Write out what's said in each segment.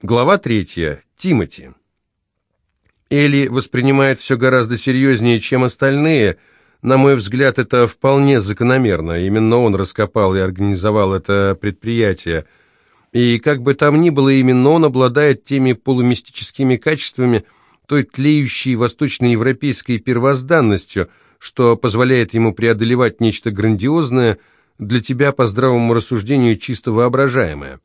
Глава третья. Тимати. Элли воспринимает все гораздо серьезнее, чем остальные. На мой взгляд, это вполне закономерно. Именно он раскопал и организовал это предприятие. И как бы там ни было, именно он обладает теми полумистическими качествами, той тлеющей восточноевропейской первозданностью, что позволяет ему преодолевать нечто грандиозное, для тебя, по здравому рассуждению, чисто воображаемое.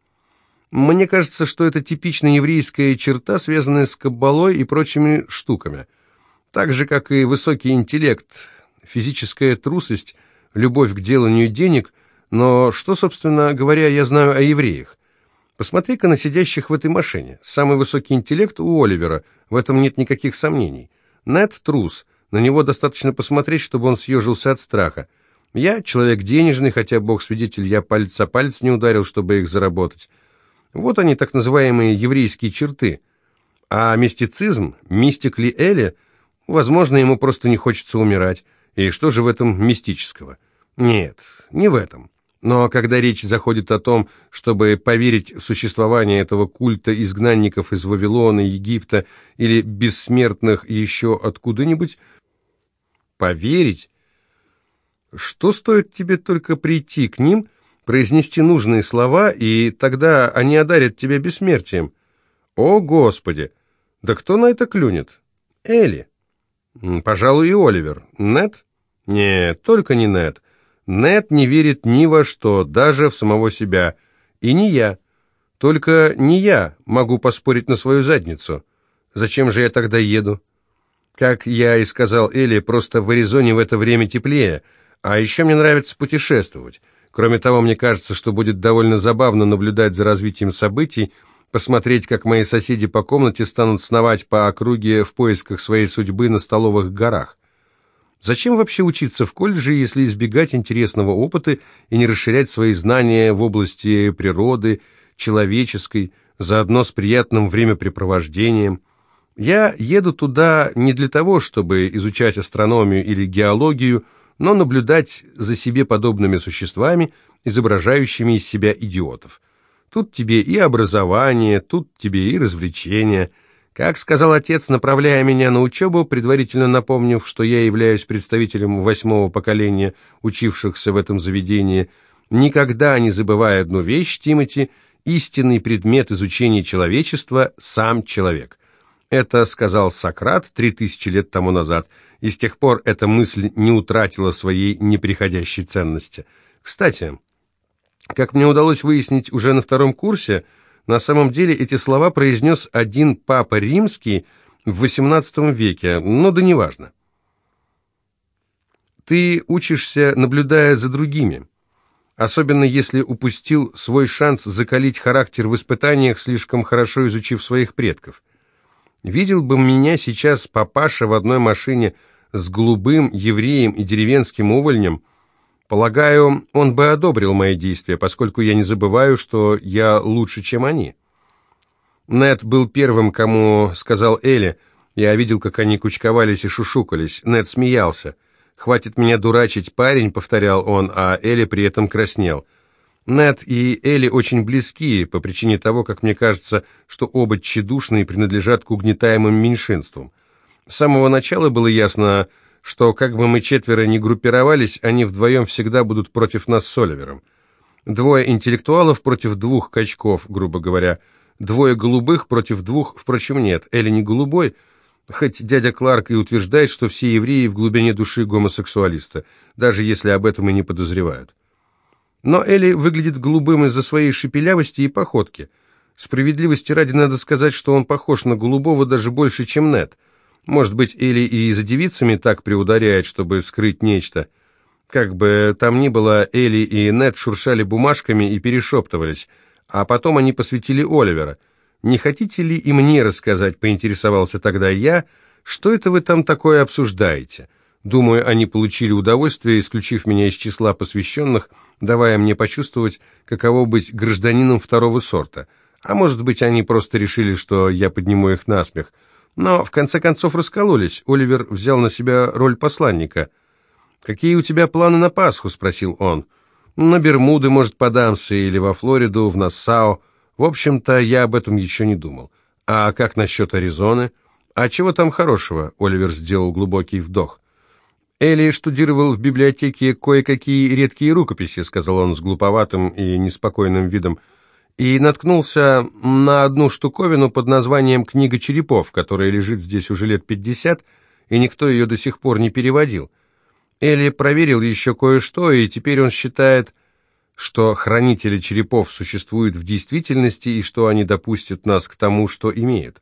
Мне кажется, что это типичная еврейская черта, связанная с каббалой и прочими штуками. Так же, как и высокий интеллект, физическая трусость, любовь к деланию денег, но что, собственно говоря, я знаю о евреях? Посмотри-ка на сидящих в этой машине. Самый высокий интеллект у Оливера, в этом нет никаких сомнений. Нед трус, на него достаточно посмотреть, чтобы он съежился от страха. Я человек денежный, хотя, бог свидетель, я палец о палец не ударил, чтобы их заработать. Вот они, так называемые еврейские черты. А мистицизм, мистик ли Эли, возможно, ему просто не хочется умирать. И что же в этом мистического? Нет, не в этом. Но когда речь заходит о том, чтобы поверить в существование этого культа изгнанников из Вавилона, Египта или бессмертных еще откуда-нибудь, поверить, что стоит тебе только прийти к ним произнести нужные слова, и тогда они одарят тебя бессмертием. О, Господи! Да кто на это клюнет? Элли. Пожалуй, и Оливер. Нет? Нет, только не Нет. Нет не верит ни во что, даже в самого себя. И не я. Только не я могу поспорить на свою задницу. Зачем же я тогда еду? Как я и сказал Элли, просто в Аризоне в это время теплее. А еще мне нравится путешествовать. Кроме того, мне кажется, что будет довольно забавно наблюдать за развитием событий, посмотреть, как мои соседи по комнате станут сновать по округе в поисках своей судьбы на столовых горах. Зачем вообще учиться в колледже, если избегать интересного опыта и не расширять свои знания в области природы, человеческой, заодно с приятным времяпрепровождением? Я еду туда не для того, чтобы изучать астрономию или геологию, но наблюдать за себе подобными существами, изображающими из себя идиотов. Тут тебе и образование, тут тебе и развлечения. Как сказал отец, направляя меня на учебу, предварительно напомнив, что я являюсь представителем восьмого поколения, учившихся в этом заведении, никогда не забывая одну вещь, Тимати, истинный предмет изучения человечества – сам человек. Это сказал Сократ три тысячи лет тому назад – и с тех пор эта мысль не утратила своей неприходящей ценности. Кстати, как мне удалось выяснить уже на втором курсе, на самом деле эти слова произнес один папа римский в XVIII веке, но да неважно. Ты учишься, наблюдая за другими, особенно если упустил свой шанс закалить характер в испытаниях, слишком хорошо изучив своих предков. Видел бы меня сейчас папаша в одной машине – с голубым евреем и деревенским увольнем, полагаю, он бы одобрил мои действия, поскольку я не забываю, что я лучше, чем они. Нед был первым, кому сказал Элли. Я видел, как они кучковались и шушукались. Нед смеялся. «Хватит меня дурачить, парень», — повторял он, а Элли при этом краснел. Нед и Элли очень близки, по причине того, как мне кажется, что оба тщедушные принадлежат к угнетаемым меньшинствам. С самого начала было ясно, что как бы мы четверо ни группировались, они вдвоем всегда будут против нас с Оливером. Двое интеллектуалов против двух качков, грубо говоря. Двое голубых против двух, впрочем, нет. Элли не голубой, хоть дядя Кларк и утверждает, что все евреи в глубине души гомосексуалисты, даже если об этом и не подозревают. Но Элли выглядит голубым из-за своей шепелявости и походки. Справедливости ради надо сказать, что он похож на голубого даже больше, чем Нед – может быть, или и за девицами так приударяет, чтобы скрыть нечто. Как бы там ни было, Элли и Нед шуршали бумажками и перешептывались, а потом они посвятили Оливера. «Не хотите ли и мне рассказать?» — поинтересовался тогда я. «Что это вы там такое обсуждаете?» Думаю, они получили удовольствие, исключив меня из числа посвященных, давая мне почувствовать, каково быть гражданином второго сорта. А может быть, они просто решили, что я подниму их на смех. Но в конце концов раскололись. Оливер взял на себя роль посланника. «Какие у тебя планы на Пасху?» — спросил он. «На Бермуды, может, подамся, или во Флориду, в Нассау. В общем-то, я об этом еще не думал. А как насчет Аризоны? А чего там хорошего? Оливер сделал глубокий вдох. Элли штудировал в библиотеке кое-какие редкие рукописи, сказал он с глуповатым и неспокойным видом, и наткнулся на одну штуковину под названием «Книга черепов», которая лежит здесь уже лет пятьдесят, и никто ее до сих пор не переводил. Элли проверил еще кое-что, и теперь он считает, что хранители черепов существуют в действительности и что они допустят нас к тому, что имеют.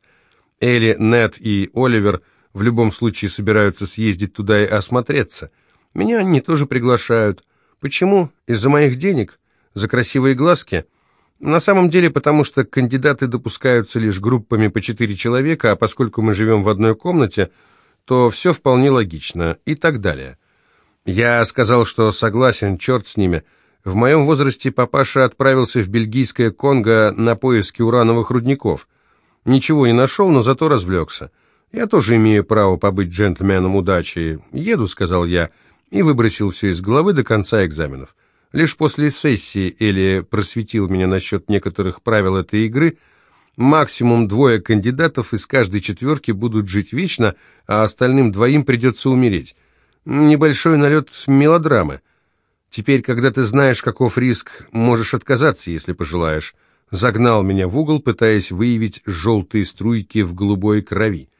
Элли, Нед и Оливер в любом случае собираются съездить туда и осмотреться. Меня они тоже приглашают. Почему? Из-за моих денег? За красивые глазки? На самом деле, потому что кандидаты допускаются лишь группами по четыре человека, а поскольку мы живем в одной комнате, то все вполне логично и так далее. Я сказал, что согласен, черт с ними. В моем возрасте папаша отправился в бельгийское Конго на поиски урановых рудников. Ничего не нашел, но зато развлекся. Я тоже имею право побыть джентльменом удачи. Еду, сказал я, и выбросил все из головы до конца экзаменов. Лишь после сессии Эли просветил меня насчет некоторых правил этой игры. Максимум двое кандидатов из каждой четверки будут жить вечно, а остальным двоим придется умереть. Небольшой налет мелодрамы. Теперь, когда ты знаешь, каков риск, можешь отказаться, если пожелаешь. Загнал меня в угол, пытаясь выявить желтые струйки в голубой крови.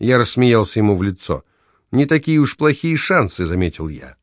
Я рассмеялся ему в лицо. «Не такие уж плохие шансы», — заметил я.